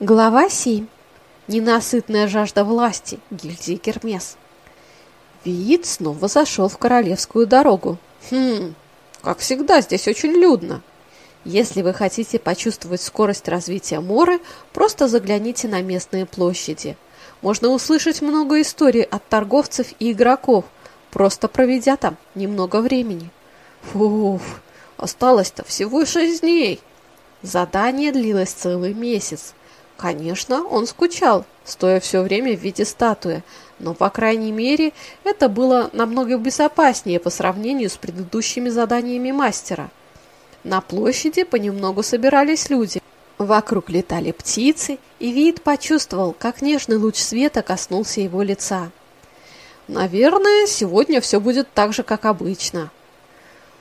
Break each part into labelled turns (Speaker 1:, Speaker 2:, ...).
Speaker 1: Глава 7. Ненасытная жажда власти. Гильдии Гермес. Виит снова зашел в королевскую дорогу. Хм, как всегда, здесь очень людно. Если вы хотите почувствовать скорость развития Моры, просто загляните на местные площади. Можно услышать много историй от торговцев и игроков, просто проведя там немного времени. Фуф, осталось-то всего шесть дней. Задание длилось целый месяц. Конечно, он скучал, стоя все время в виде статуи, но, по крайней мере, это было намного безопаснее по сравнению с предыдущими заданиями мастера. На площади понемногу собирались люди. Вокруг летали птицы, и Вид почувствовал, как нежный луч света коснулся его лица. «Наверное, сегодня все будет так же, как обычно»,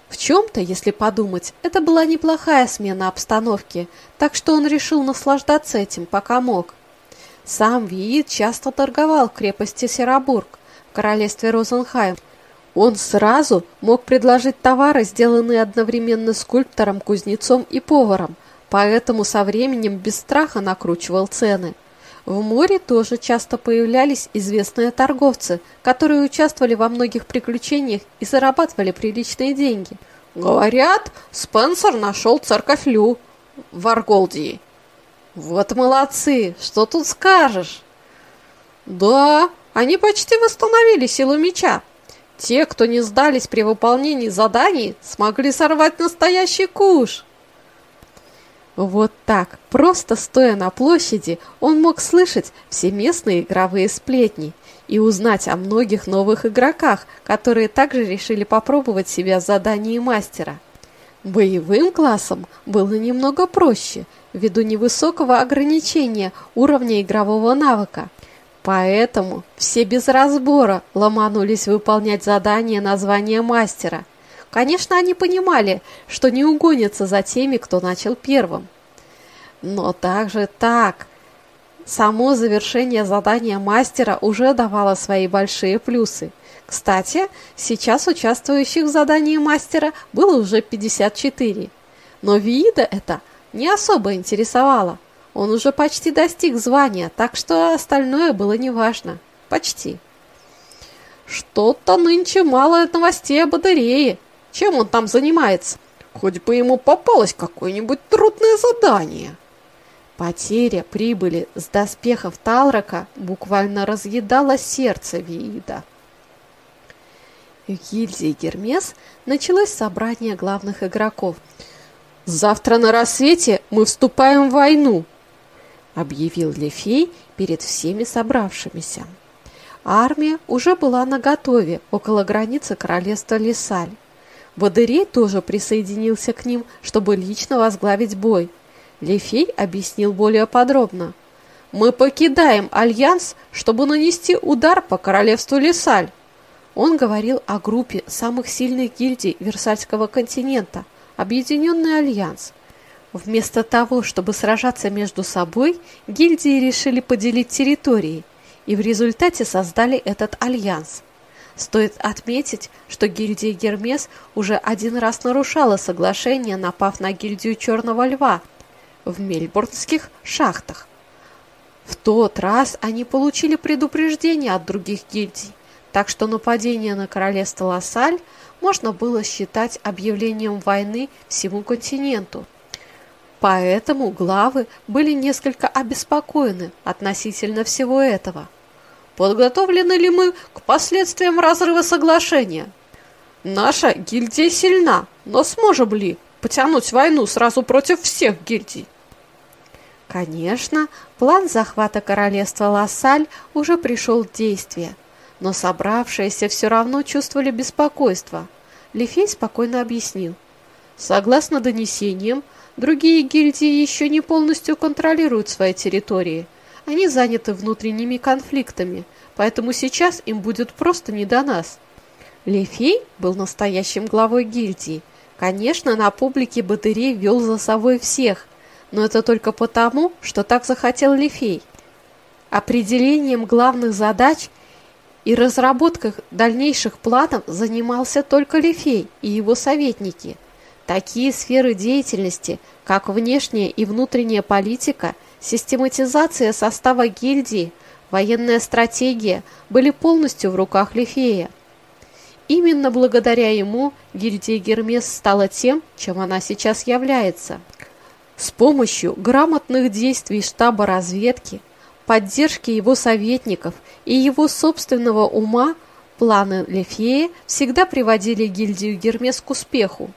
Speaker 1: в чем-то, если подумать, это была неплохая смена обстановки, так что он решил наслаждаться этим, пока мог. Сам Виит часто торговал в крепости Серобург, в королевстве Розенхайм. Он сразу мог предложить товары, сделанные одновременно скульптором, кузнецом и поваром, поэтому со временем без страха накручивал цены. В море тоже часто появлялись известные торговцы, которые участвовали во многих приключениях и зарабатывали приличные деньги. Говорят, Спенсер нашел церковь Лю в Арголдии. Вот молодцы, что тут скажешь? Да, они почти восстановили силу меча. Те, кто не сдались при выполнении заданий, смогли сорвать настоящий куш. Вот так, просто стоя на площади, он мог слышать все местные игровые сплетни и узнать о многих новых игроках, которые также решили попробовать себя в задании мастера. Боевым классом было немного проще, ввиду невысокого ограничения уровня игрового навыка. Поэтому все без разбора ломанулись выполнять задание названия мастера – Конечно, они понимали, что не угонятся за теми, кто начал первым. Но также так. Само завершение задания мастера уже давало свои большие плюсы. Кстати, сейчас участвующих в задании мастера было уже 54. Но Виида это не особо интересовало. Он уже почти достиг звания, так что остальное было неважно. Почти. Что-то нынче мало новостей об Адерее, чем он там занимается? Хоть бы ему попалось какое-нибудь трудное задание. Потеря прибыли с доспехов Талрака буквально разъедала сердце Виида. В гильдии Гермес началось собрание главных игроков. «Завтра на рассвете мы вступаем в войну», — объявил Лефей перед всеми собравшимися. Армия уже была наготове около границы королевства Лесаль. Бодырей тоже присоединился к ним, чтобы лично возглавить бой. Лефей объяснил более подробно. «Мы покидаем Альянс, чтобы нанести удар по королевству Лесаль». Он говорил о группе самых сильных гильдий Версальского континента, Объединенный Альянс. Вместо того, чтобы сражаться между собой, гильдии решили поделить территории и в результате создали этот альянс. Стоит отметить, что гильдия Гермес уже один раз нарушала соглашение, напав на гильдию Черного Льва в мельбурнских шахтах. В тот раз они получили предупреждение от других гильдий, так что нападение на королевство Лассаль можно было считать объявлением войны всему континенту. Поэтому главы были несколько обеспокоены относительно всего этого – Подготовлены ли мы к последствиям разрыва соглашения? Наша гильдия сильна, но сможем ли потянуть войну сразу против всех гильдий? Конечно, план захвата королевства Лассаль уже пришел в действие, но собравшиеся все равно чувствовали беспокойство. Лефей спокойно объяснил. Согласно донесениям, другие гильдии еще не полностью контролируют свои территории – они заняты внутренними конфликтами, поэтому сейчас им будет просто не до нас. Лефей был настоящим главой гильдии. Конечно, на публике Батырей вел за собой всех, но это только потому, что так захотел Лефей. Определением главных задач и разработкой дальнейших планов занимался только Лефей и его советники. Такие сферы деятельности, как внешняя и внутренняя политика – Систематизация состава гильдии, военная стратегия были полностью в руках Лифея. Именно благодаря ему гильдия Гермес стала тем, чем она сейчас является. С помощью грамотных действий штаба разведки, поддержки его советников и его собственного ума планы Лефея всегда приводили гильдию Гермес к успеху.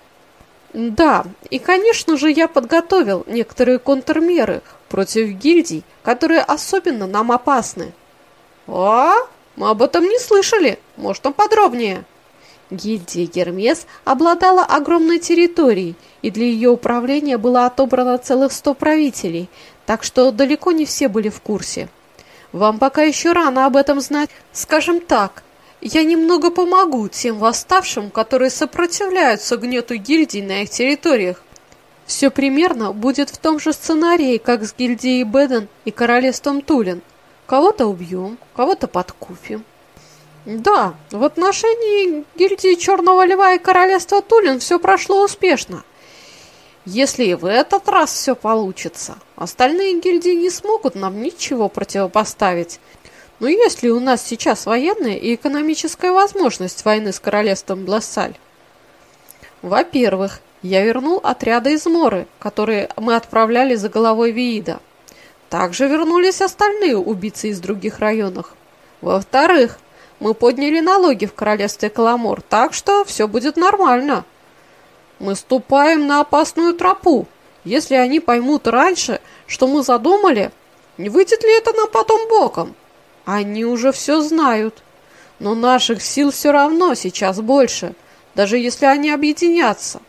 Speaker 1: Да, и, конечно же, я подготовил некоторые контрмеры против гильдий, которые особенно нам опасны. А? Мы об этом не слышали. Может, там подробнее? Гильдия Гермес обладала огромной территорией, и для ее управления было отобрано целых сто правителей, так что далеко не все были в курсе. Вам пока еще рано об этом знать. Скажем так, я немного помогу тем восставшим, которые сопротивляются гнету гильдий на их территориях. Все примерно будет в том же сценарии, как с гильдией Беден и королевством Тулин. Кого-то убьем, кого-то подкупим. Да, в отношении гильдии Черного Льва и королевства Тулин все прошло успешно. Если и в этот раз все получится, остальные гильдии не смогут нам ничего противопоставить. Но есть ли у нас сейчас военная и экономическая возможность войны с королевством Блассаль? Во-первых, я вернул отряды из Моры, которые мы отправляли за головой Виида. Также вернулись остальные убийцы из других районов. Во-вторых, мы подняли налоги в королевстве Каламор, так что все будет нормально. Мы ступаем на опасную тропу. Если они поймут раньше, что мы задумали, не выйдет ли это нам потом боком? Они уже все знают. Но наших сил все равно сейчас больше, даже если они объединятся.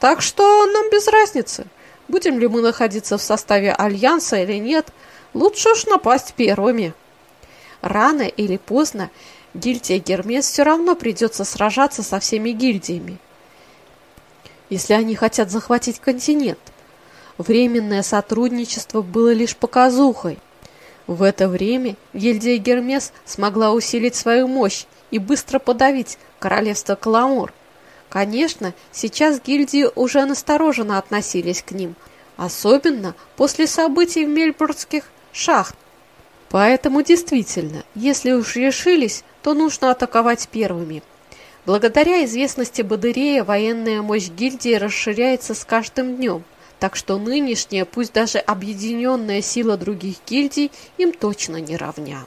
Speaker 1: Так что нам без разницы, будем ли мы находиться в составе Альянса или нет, лучше уж напасть первыми. Рано или поздно гильдия Гермес все равно придется сражаться со всеми гильдиями, если они хотят захватить континент. Временное сотрудничество было лишь показухой. В это время гильдия Гермес смогла усилить свою мощь и быстро подавить королевство Каламур. Конечно, сейчас гильдии уже настороженно относились к ним, особенно после событий в Мельбургских шахт. Поэтому действительно, если уж решились, то нужно атаковать первыми. Благодаря известности Бадырея военная мощь гильдии расширяется с каждым днем, так что нынешняя, пусть даже объединенная сила других гильдий им точно не равня.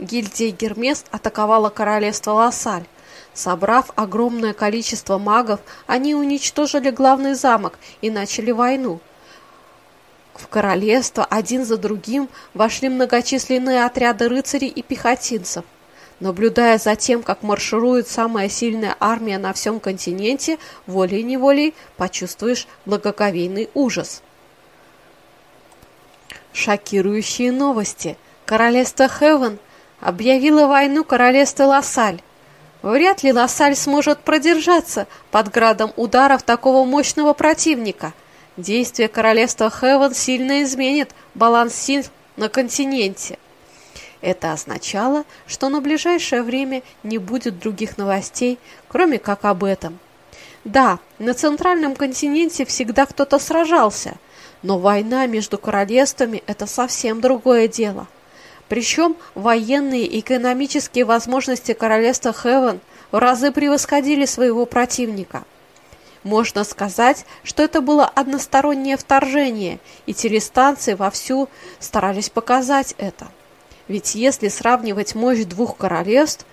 Speaker 1: Гильдия Гермес атаковала королевство Лассаль. Собрав огромное количество магов, они уничтожили главный замок и начали войну – в королевство один за другим вошли многочисленные отряды рыцарей и пехотинцев. Наблюдая за тем, как марширует самая сильная армия на всем континенте, волей-неволей почувствуешь благоговейный ужас. Шокирующие новости. Королевство Хевен объявило войну королевству Лассаль. Вряд ли Лассаль сможет продержаться под градом ударов такого мощного противника – Действие королевства Хевен сильно изменит баланс сил на континенте. Это означало, что на ближайшее время не будет других новостей, кроме как об этом. Да, на центральном континенте всегда кто-то сражался, но война между королевствами – это совсем другое дело. Причем военные и экономические возможности королевства Хевен в разы превосходили своего противника – можно сказать, что это было одностороннее вторжение, и телестанции вовсю старались показать это. Ведь если сравнивать мощь двух королевств,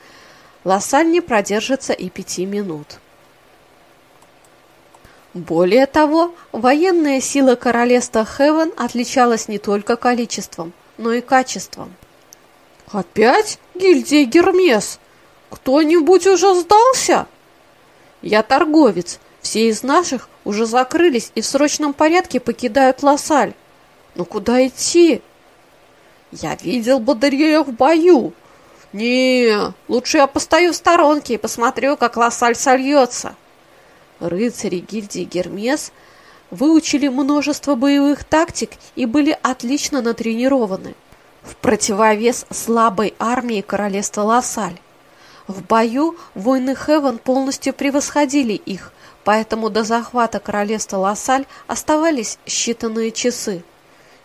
Speaker 1: Лассаль не продержится и пяти минут. Более того, военная сила королевства Хевен отличалась не только количеством, но и качеством. «Опять гильдия Гермес? Кто-нибудь уже сдался?» «Я торговец, все из наших уже закрылись и в срочном порядке покидают Лассаль. Но куда идти? Я видел Бадарьея в бою. Не, лучше я постою в сторонке и посмотрю, как Лассаль сольется. Рыцари гильдии Гермес выучили множество боевых тактик и были отлично натренированы. В противовес слабой армии королевства Лассаль. В бою воины Хевен полностью превосходили их, поэтому до захвата королевства Лассаль оставались считанные часы.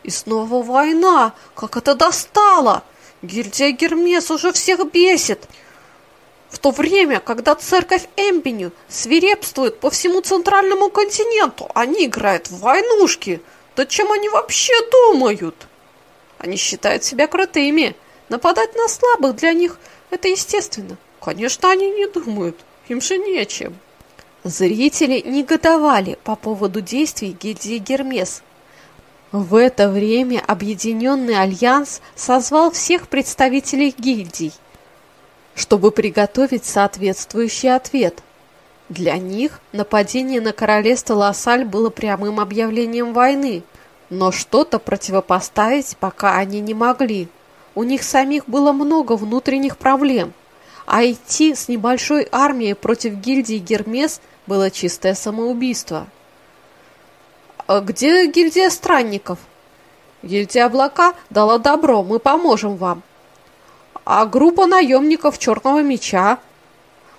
Speaker 1: И снова война! Как это достало! Гильдия Гермес уже всех бесит! В то время, когда церковь Эмбеню свирепствует по всему центральному континенту, они играют в войнушки. Да чем они вообще думают? Они считают себя крутыми. Нападать на слабых для них – это естественно. Конечно, они не думают. Им же нечем. Зрители негодовали по поводу действий гильдии Гермес. В это время Объединенный Альянс созвал всех представителей гильдий чтобы приготовить соответствующий ответ. Для них нападение на королевство Лассаль было прямым объявлением войны, но что-то противопоставить пока они не могли. У них самих было много внутренних проблем, а идти с небольшой армией против гильдии Гермес было чистое самоубийство. «А «Где гильдия странников?» «Гильдия облака дала добро, мы поможем вам», а группа наемников Черного Меча.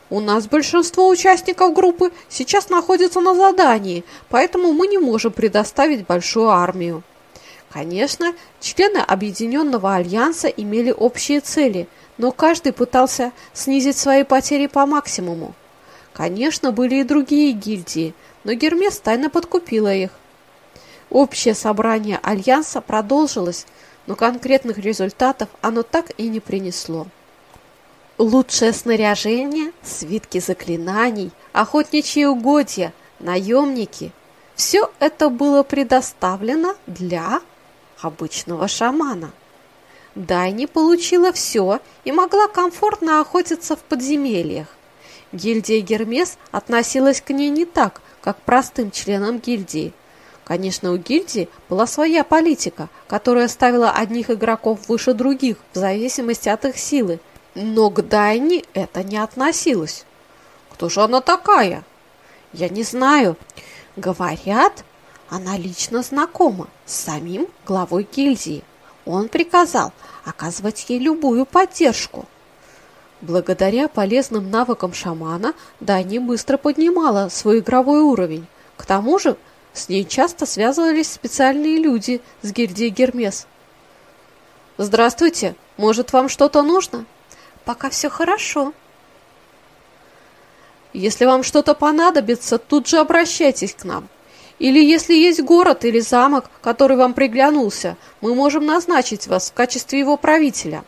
Speaker 1: У нас большинство участников группы сейчас находится на задании, поэтому мы не можем предоставить большую армию. Конечно, члены Объединенного Альянса имели общие цели, но каждый пытался снизить свои потери по максимуму. Конечно, были и другие гильдии, но Гермес тайно подкупила их. Общее собрание Альянса продолжилось, но конкретных результатов оно так и не принесло. Лучшее снаряжение, свитки заклинаний, охотничьи угодья, наемники – все это было предоставлено для обычного шамана. Дайни получила все и могла комфортно охотиться в подземельях. Гильдия Гермес относилась к ней не так, как простым членам гильдии – Конечно, у гильдии была своя политика, которая ставила одних игроков выше других, в зависимости от их силы. Но к Дайне это не относилось. Кто же она такая? Я не знаю. Говорят, она лично знакома с самим главой гильдии. Он приказал оказывать ей любую поддержку. Благодаря полезным навыкам шамана Дайни быстро поднимала свой игровой уровень. К тому же с ней часто связывались специальные люди с гильдии Гермес. «Здравствуйте! Может, вам что-то нужно?» «Пока все хорошо». «Если вам что-то понадобится, тут же обращайтесь к нам. Или если есть город или замок, который вам приглянулся, мы можем назначить вас в качестве его правителя».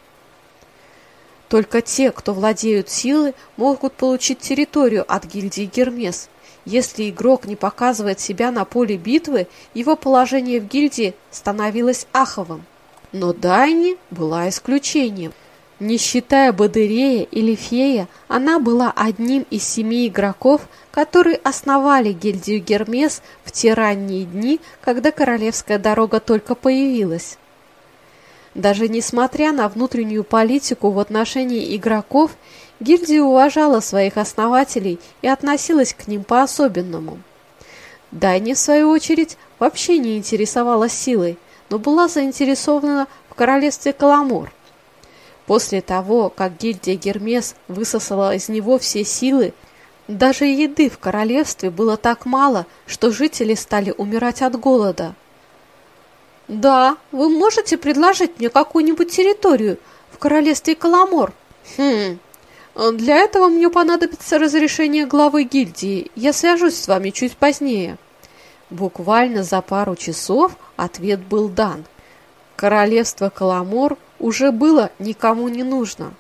Speaker 1: Только те, кто владеют силой, могут получить территорию от гильдии Гермес – если игрок не показывает себя на поле битвы, его положение в гильдии становилось аховым. Но Дайни была исключением. Не считая Бадырея или Фея, она была одним из семи игроков, которые основали гильдию Гермес в те ранние дни, когда королевская дорога только появилась. Даже несмотря на внутреннюю политику в отношении игроков, Гильдия уважала своих основателей и относилась к ним по-особенному. Дайни, в свою очередь, вообще не интересовалась силой, но была заинтересована в королевстве Каламор. После того, как гильдия Гермес высосала из него все силы, даже еды в королевстве было так мало, что жители стали умирать от голода. «Да, вы можете предложить мне какую-нибудь территорию в королевстве Каламор?» «Хм, для этого мне понадобится разрешение главы гильдии. Я свяжусь с вами чуть позднее. Буквально за пару часов ответ был дан. Королевство Каламор уже было никому не нужно,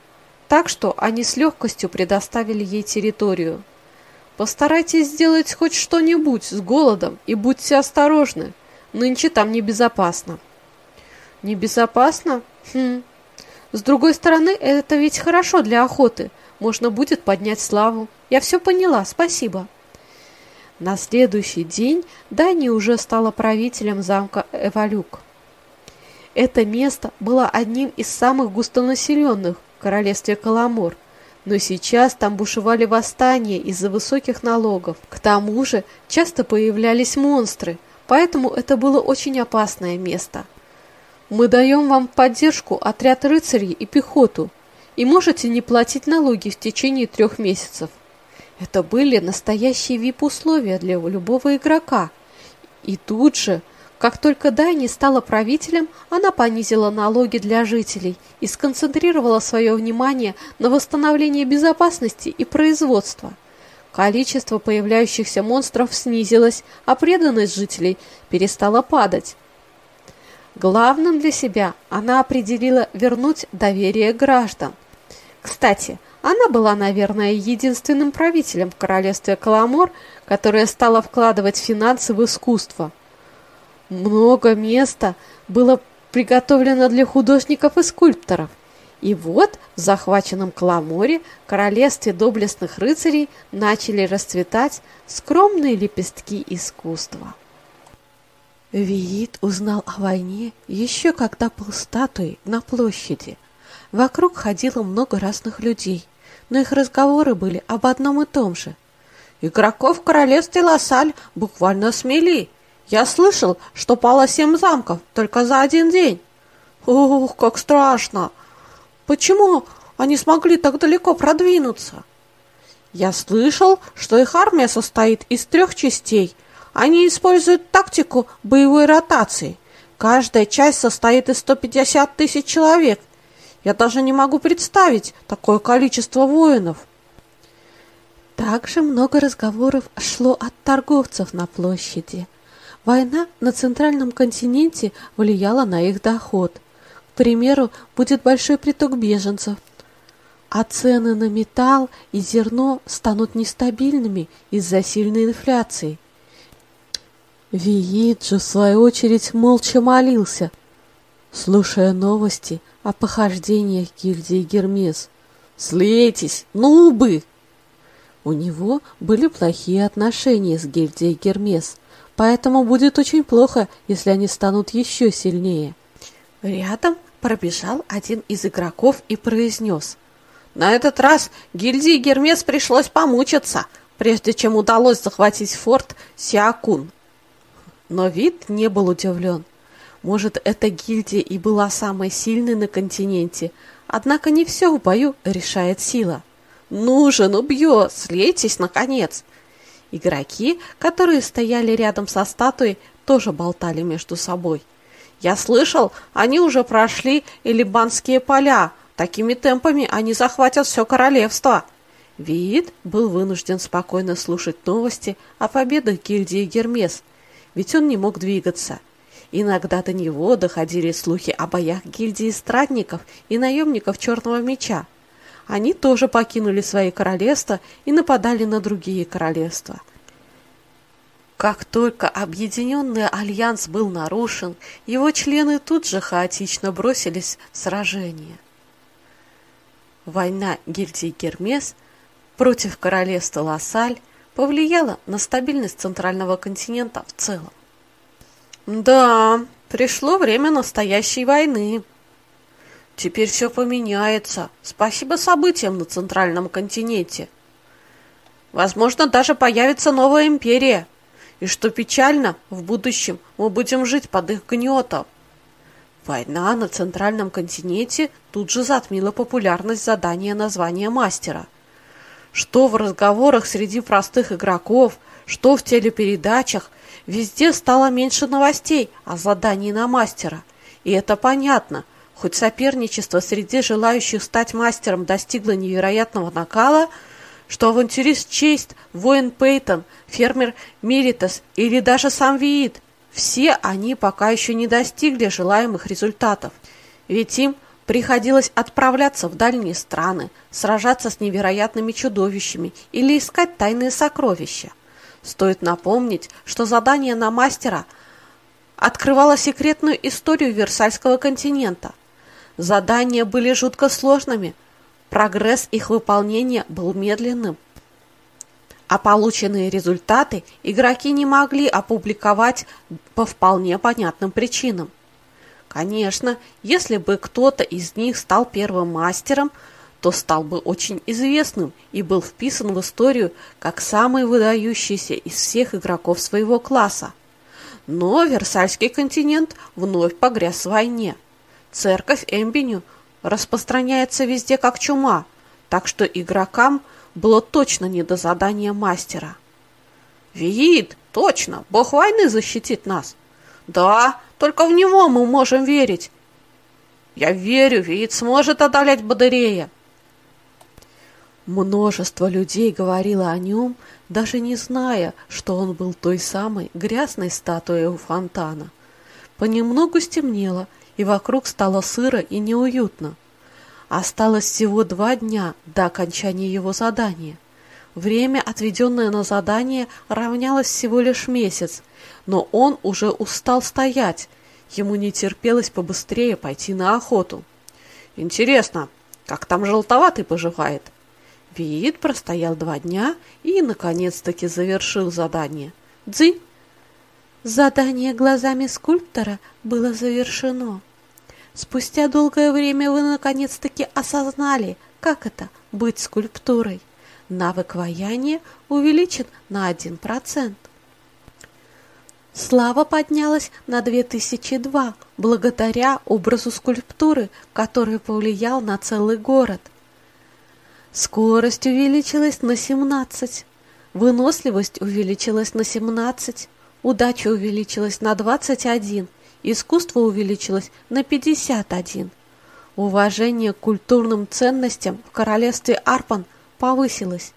Speaker 1: так что они с легкостью предоставили ей территорию. Постарайтесь сделать хоть что-нибудь с голодом и будьте осторожны. Нынче там небезопасно. Небезопасно? Хм. С другой стороны, это ведь хорошо для охоты – можно будет поднять славу. Я все поняла, спасибо. На следующий день Дани уже стала правителем замка Эвалюк. Это место было одним из самых густонаселенных в королевстве Каламор, но сейчас там бушевали восстания из-за высоких налогов. К тому же часто появлялись монстры, поэтому это было очень опасное место. Мы даем вам поддержку отряд рыцарей и пехоту, и можете не платить налоги в течение трех месяцев. Это были настоящие VIP-условия для любого игрока. И тут же Как только Дайни стала правителем, она понизила налоги для жителей и сконцентрировала свое внимание на восстановлении безопасности и производства. Количество появляющихся монстров снизилось, а преданность жителей перестала падать. Главным для себя она определила вернуть доверие граждан. Кстати, она была, наверное, единственным правителем в королевстве Каламор, которая стала вкладывать финансы в искусство. Много места было приготовлено для художников и скульпторов. И вот в захваченном Каламоре, королевстве доблестных рыцарей, начали расцветать скромные лепестки искусства. Виит узнал о войне еще когда был статуей на площади. Вокруг ходило много разных людей, но их разговоры были об одном и том же. Игроков в королевстве Лассаль буквально смели. Я слышал, что пало семь замков только за один день. Ух, как страшно! Почему они смогли так далеко продвинуться? Я слышал, что их армия состоит из трех частей – они используют тактику боевой ротации. Каждая часть состоит из 150 тысяч человек. Я даже не могу представить такое количество воинов. Также много разговоров шло от торговцев на площади. Война на центральном континенте влияла на их доход. К примеру, будет большой приток беженцев, а цены на металл и зерно станут нестабильными из-за сильной инфляции. Вииджи, в свою очередь, молча молился, слушая новости о похождениях гильдии Гермес. «Слейтесь, нубы!» У него были плохие отношения с гильдией Гермес, поэтому будет очень плохо, если они станут еще сильнее. Рядом пробежал один из игроков и произнес. «На этот раз гильдии Гермес пришлось помучиться, прежде чем удалось захватить форт Сиакун. Но вид не был удивлен. Может, эта гильдия и была самой сильной на континенте, однако не все в бою решает сила. «Ну же, ну бьет, слейтесь, наконец!» Игроки, которые стояли рядом со статуей, тоже болтали между собой. «Я слышал, они уже прошли Элибанские поля. Такими темпами они захватят все королевство!» Виит был вынужден спокойно слушать новости о победах гильдии Гермес – ведь он не мог двигаться. Иногда до него доходили слухи о боях гильдии страдников и наемников Черного Меча. Они тоже покинули свои королевства и нападали на другие королевства. Как только объединенный альянс был нарушен, его члены тут же хаотично бросились в сражение. Война гильдии Гермес против королевства Лассаль повлияло на стабильность центрального континента в целом. Да, пришло время настоящей войны. Теперь все поменяется. Спасибо событиям на центральном континенте. Возможно, даже появится новая империя. И что печально, в будущем мы будем жить под их гнетом. Война на центральном континенте тут же затмила популярность задания названия мастера – что в разговорах среди простых игроков, что в телепередачах, везде стало меньше новостей о задании на мастера. И это понятно, хоть соперничество среди желающих стать мастером достигло невероятного накала, что авантюрист Честь, воин Пейтон, фермер Миритас или даже сам Виит, все они пока еще не достигли желаемых результатов. Ведь им – Приходилось отправляться в дальние страны, сражаться с невероятными чудовищами или искать тайные сокровища. Стоит напомнить, что задание на мастера открывало секретную историю Версальского континента. Задания были жутко сложными, прогресс их выполнения был медленным, а полученные результаты игроки не могли опубликовать по вполне понятным причинам. Конечно, если бы кто-то из них стал первым мастером, то стал бы очень известным и был вписан в историю как самый выдающийся из всех игроков своего класса. Но Версальский континент вновь погряз в войне. Церковь Эмбеню распространяется везде как чума, так что игрокам было точно не до задания мастера. «Виит, точно, бог войны защитит нас!» Да, только в него мы можем верить. Я верю, Виит сможет одолеть Бадырея. Множество людей говорило о нем, даже не зная, что он был той самой грязной статуей у фонтана. Понемногу стемнело, и вокруг стало сыро и неуютно. Осталось всего два дня до окончания его задания. Время, отведенное на задание, равнялось всего лишь месяц, но он уже устал стоять. Ему не терпелось побыстрее пойти на охоту. Интересно, как там желтоватый поживает? Виит простоял два дня и, наконец-таки, завершил задание. Дзынь! Задание глазами скульптора было завершено. Спустя долгое время вы наконец-таки осознали, как это — быть скульптурой. Навык ваяния увеличен на 1%. Слава поднялась на 2002 благодаря образу скульптуры, который повлиял на целый город. Скорость увеличилась на 17, выносливость увеличилась на 17, удача увеличилась на 21, искусство увеличилось на 51. Уважение к культурным ценностям в королевстве Арпан повысилось.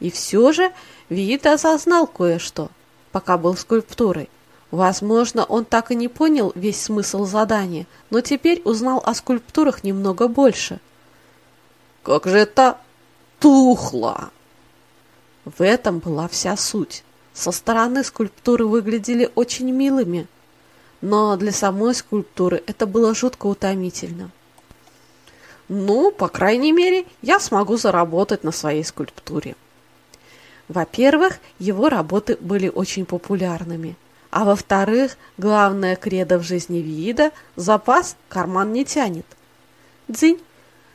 Speaker 1: И все же Виит осознал кое-что, пока был скульптурой. Возможно, он так и не понял весь смысл задания, но теперь узнал о скульптурах немного больше. «Как же это тухло!» В этом была вся суть. Со стороны скульптуры выглядели очень милыми – но для самой скульптуры это было жутко утомительно. Ну, по крайней мере, я смогу заработать на своей скульптуре. Во-первых, его работы были очень популярными. А во-вторых, главное кредо в жизни Виида – запас карман не тянет. Дзинь,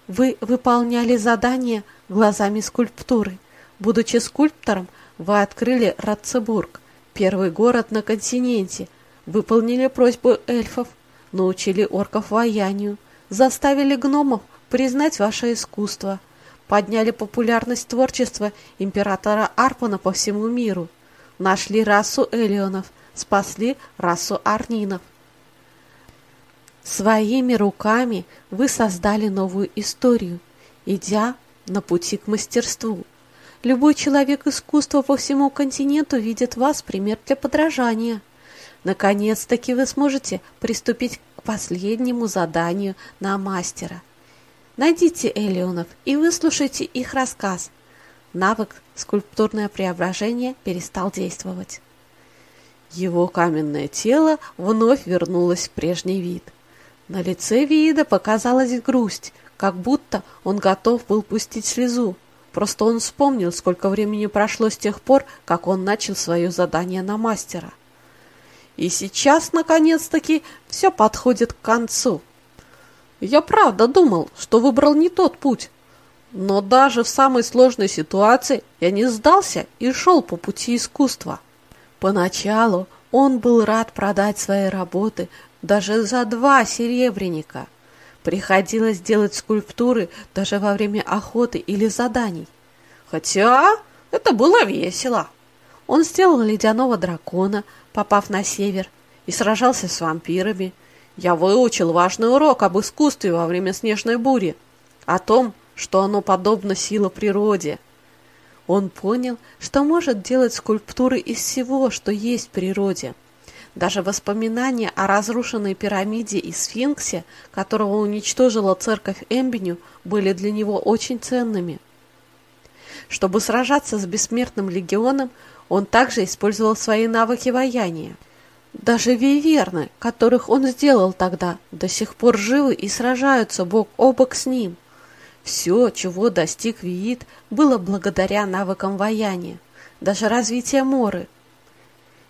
Speaker 1: вы выполняли задание глазами скульптуры. Будучи скульптором, вы открыли Ратцебург, первый город на континенте, выполнили просьбу эльфов, научили орков ваянию, заставили гномов признать ваше искусство, подняли популярность творчества императора Арпана по всему миру, нашли расу элионов, спасли расу арнинов. Своими руками вы создали новую историю, идя на пути к мастерству. Любой человек искусства по всему континенту видит вас пример для подражания. Наконец-таки вы сможете приступить к последнему заданию на мастера. Найдите Элеонов и выслушайте их рассказ. Навык «Скульптурное преображение» перестал действовать. Его каменное тело вновь вернулось в прежний вид. На лице вида показалась грусть, как будто он готов был пустить слезу. Просто он вспомнил, сколько времени прошло с тех пор, как он начал свое задание на мастера. И сейчас, наконец-таки, все подходит к концу. Я правда думал, что выбрал не тот путь. Но даже в самой сложной ситуации я не сдался и шел по пути искусства. Поначалу он был рад продать свои работы даже за два серебряника. Приходилось делать скульптуры даже во время охоты или заданий. Хотя это было весело. Он сделал ледяного дракона, попав на север, и сражался с вампирами. Я выучил важный урок об искусстве во время снежной бури, о том, что оно подобно силе природе. Он понял, что может делать скульптуры из всего, что есть в природе. Даже воспоминания о разрушенной пирамиде и сфинксе, которого уничтожила церковь Эмбеню, были для него очень ценными. Чтобы сражаться с бессмертным легионом, он также использовал свои навыки ваяния. Даже виверны, которых он сделал тогда, до сих пор живы и сражаются бок о бок с ним. Все, чего достиг Виит, было благодаря навыкам ваяния, даже развитие Моры.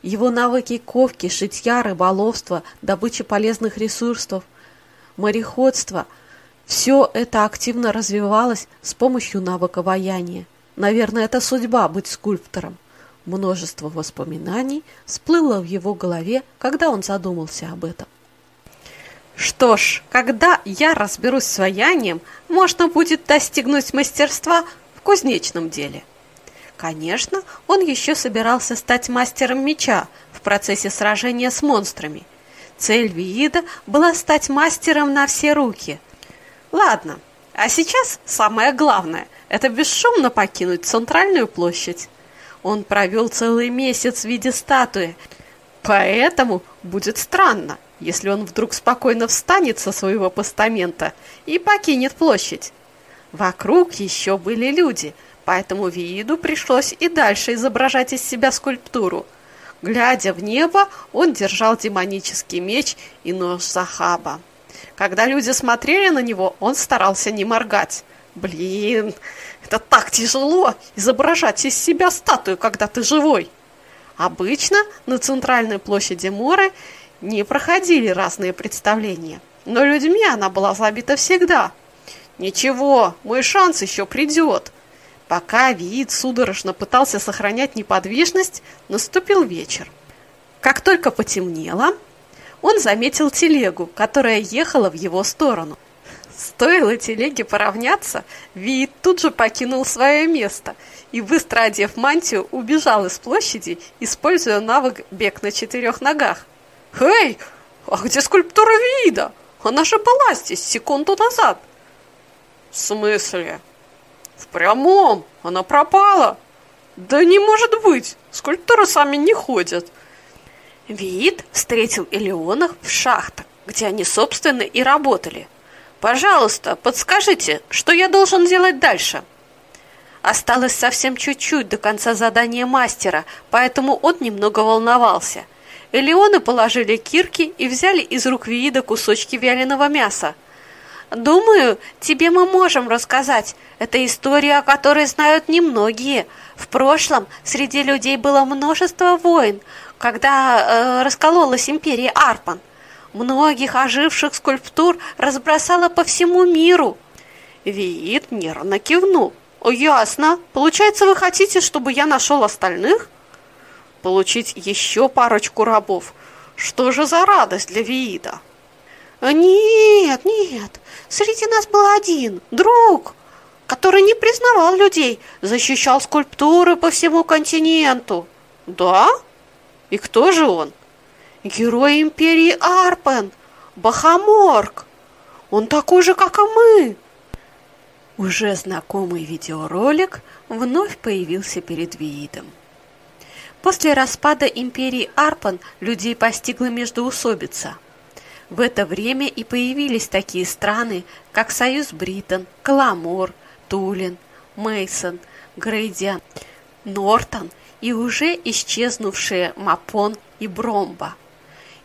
Speaker 1: Его навыки ковки, шитья, рыболовства, добычи полезных ресурсов, мореходства – все это активно развивалось с помощью навыка ваяния. Наверное, это судьба быть скульптором. Множество воспоминаний всплыло в его голове, когда он задумался об этом. Что ж, когда я разберусь с ваянием, можно будет достигнуть мастерства в кузнечном деле. Конечно, он еще собирался стать мастером меча в процессе сражения с монстрами. Цель Виида была стать мастером на все руки. Ладно, а сейчас самое главное – это бесшумно покинуть центральную площадь. Он провел целый месяц в виде статуи, поэтому будет странно, если он вдруг спокойно встанет со своего постамента и покинет площадь. Вокруг еще были люди, поэтому Вииду пришлось и дальше изображать из себя скульптуру. Глядя в небо, он держал демонический меч и нож Захаба. Когда люди смотрели на него, он старался не моргать. Блин, это так тяжело изображать из себя статую, когда ты живой. Обычно на центральной площади Моры не проходили разные представления, но людьми она была забита всегда. Ничего, мой шанс еще придет. Пока Виит судорожно пытался сохранять неподвижность, наступил вечер. Как только потемнело, он заметил телегу, которая ехала в его сторону. Стоило телеге поравняться, Виит тут же покинул свое место и, быстро одев мантию, убежал из площади, используя навык бег на четырех ногах. «Эй, а где скульптура Виида? Она же была здесь секунду назад!» «В смысле?» «В прямом! Она пропала!» «Да не может быть! Скульптуры сами не ходят!» Виит встретил Элеонах в шахтах, где они, собственно, и работали. «Пожалуйста, подскажите, что я должен делать дальше?» Осталось совсем чуть-чуть до конца задания мастера, поэтому он немного волновался. Элеоны положили кирки и взяли из рук Виида кусочки вяленого мяса. «Думаю, тебе мы можем рассказать. Это история, о которой знают немногие. В прошлом среди людей было множество войн, когда э, раскололась империя Арпан. Многих оживших скульптур разбросала по всему миру. Виит нервно кивнул. «Ясно. Получается, вы хотите, чтобы я нашел остальных?» «Получить еще парочку рабов. Что же за радость для Виида?» «Нет, нет. Среди нас был один, друг, который не признавал людей, защищал скульптуры по всему континенту». «Да?» И кто же он? Герой империи Арпен, Бахаморг. Он такой же, как и мы. Уже знакомый видеоролик вновь появился перед Виидом. После распада империи Арпан людей постигла междоусобица. В это время и появились такие страны, как Союз Бритон, Каламор, Тулин, Мейсон, Грейдиан, Нортон и уже исчезнувшие Мапон и Бромба.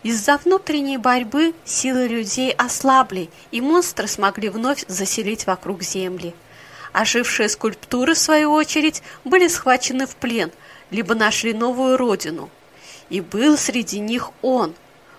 Speaker 1: Из-за внутренней борьбы силы людей ослабли, и монстры смогли вновь заселить вокруг земли. Ожившие скульптуры, в свою очередь, были схвачены в плен, либо нашли новую родину. И был среди них он,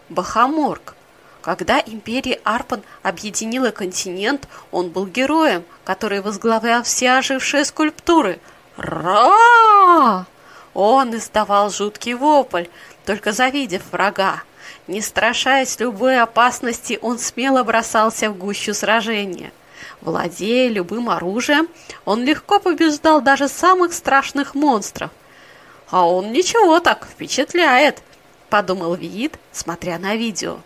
Speaker 1: Бахаморг. Когда империя Арпан объединила континент, он был героем, который возглавлял все ожившие скульптуры. Ра! Он издавал жуткий вопль, только завидев врага. Не страшась любой опасности, он смело бросался в гущу сражения. Владея любым оружием, он легко побеждал даже самых страшных монстров. «А он ничего так впечатляет», — подумал Виит, смотря на видео.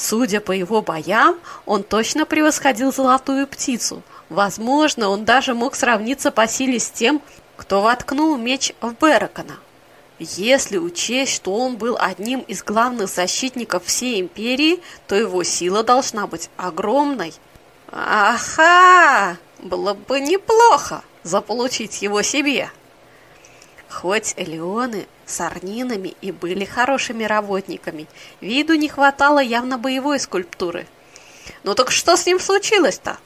Speaker 1: Судя по его боям, он точно превосходил золотую птицу. Возможно, он даже мог сравниться по силе с тем, кто воткнул меч в Беракона. Если учесть, что он был одним из главных защитников всей империи, то его сила должна быть огромной. Аха! Было бы неплохо заполучить его себе. Хоть Элеоны с Арнинами и были хорошими работниками, виду не хватало явно боевой скульптуры. Ну так что с ним случилось-то?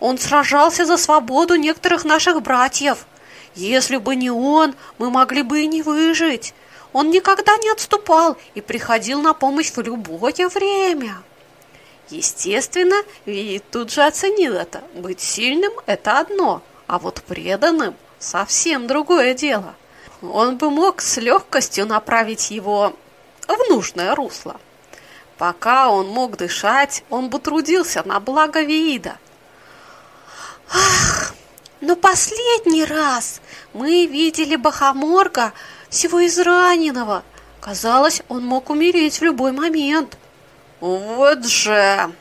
Speaker 1: Он сражался за свободу некоторых наших братьев. Если бы не он, мы могли бы и не выжить. Он никогда не отступал и приходил на помощь в любое время. Естественно, Виит тут же оценил это. Быть сильным – это одно, а вот преданным – совсем другое дело. Он бы мог с легкостью направить его в нужное русло. Пока он мог дышать, он бы трудился на благо Виида – Ах, но последний раз мы видели Бахаморга всего израненного, Казалось, он мог умереть в любой момент.
Speaker 2: Вот же...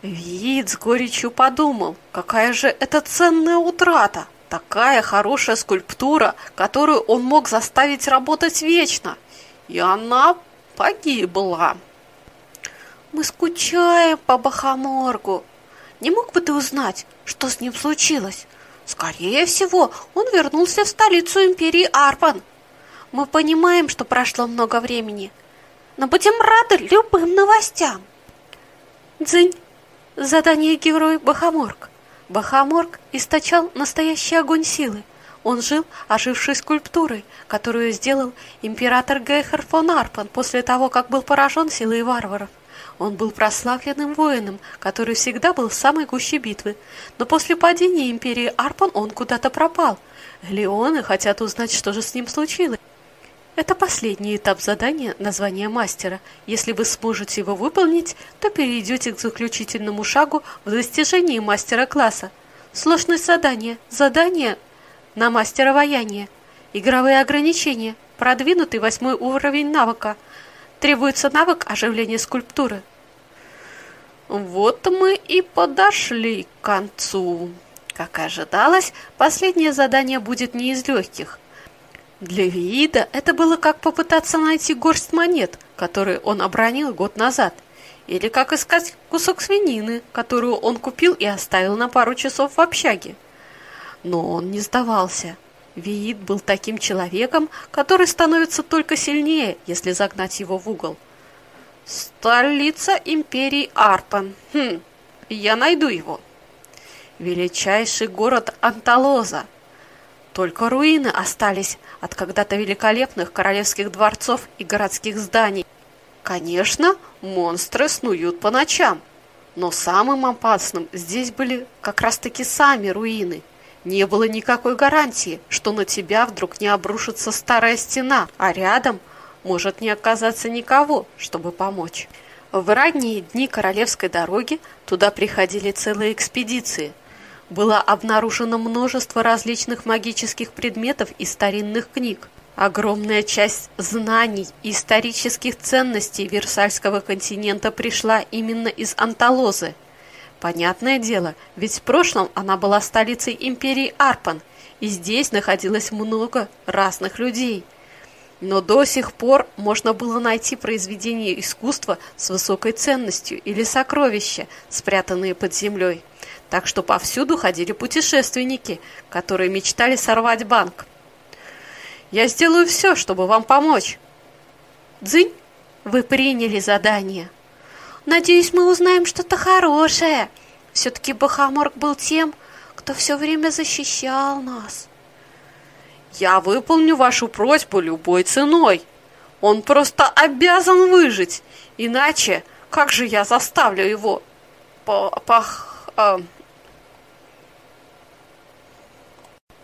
Speaker 1: Вид с горечью подумал, какая же это ценная утрата. Такая хорошая скульптура, которую он мог заставить работать вечно. И она погибла. Мы скучаем по Бахаморгу. Не мог бы ты узнать, что с ним случилось? Скорее всего, он вернулся в столицу империи Арпан. Мы понимаем, что прошло много времени, но будем рады любым новостям. Дзынь. Задание герой Бахаморг. Бахаморг источал настоящий огонь силы. Он жил ожившей скульптурой, которую сделал император Гейхер фон Арпан после того, как был поражен силой варваров. Он был прославленным воином, который всегда был в самой гуще битвы. Но после падения империи Арпан он куда-то пропал. Леоны хотят узнать, что же с ним случилось. Это последний этап задания названия мастера. Если вы сможете его выполнить, то перейдете к заключительному шагу в достижении мастера класса. Сложность задания. Задание на мастера ваяния. Игровые ограничения. Продвинутый восьмой уровень навыка. Требуется навык оживления скульптуры.
Speaker 2: Вот мы и подошли к концу. Как ожидалось, последнее задание будет не из легких – для Виида это было как попытаться найти горсть монет, которые он обронил год назад, или как искать кусок свинины, которую он купил и оставил на пару часов в общаге. Но он не сдавался. Виид был таким человеком, который становится только сильнее, если загнать его в угол. Столица империи Арпан. Хм, я найду его. Величайший город Анталоза – только руины остались от когда-то великолепных королевских дворцов и городских зданий. Конечно, монстры снуют по ночам, но самым опасным здесь были как раз-таки сами руины. Не было никакой гарантии, что на тебя вдруг не обрушится старая стена, а рядом может не оказаться никого, чтобы помочь. В ранние дни королевской дороги туда приходили целые экспедиции – было обнаружено множество различных магических предметов и старинных книг. Огромная часть знаний и исторических ценностей Версальского континента пришла именно из Анталозы. Понятное дело, ведь в прошлом она была столицей империи Арпан, и здесь находилось много разных людей. Но до сих пор можно было найти произведения искусства с высокой ценностью или сокровища, спрятанные под землей так что повсюду ходили путешественники, которые мечтали сорвать банк. Я сделаю все, чтобы вам помочь. Дзынь, вы приняли задание. Надеюсь, мы узнаем что-то хорошее. Все-таки Бахаморг был тем, кто все время защищал нас. Я выполню вашу просьбу любой ценой. Он просто обязан выжить, иначе как же я заставлю его по... Э,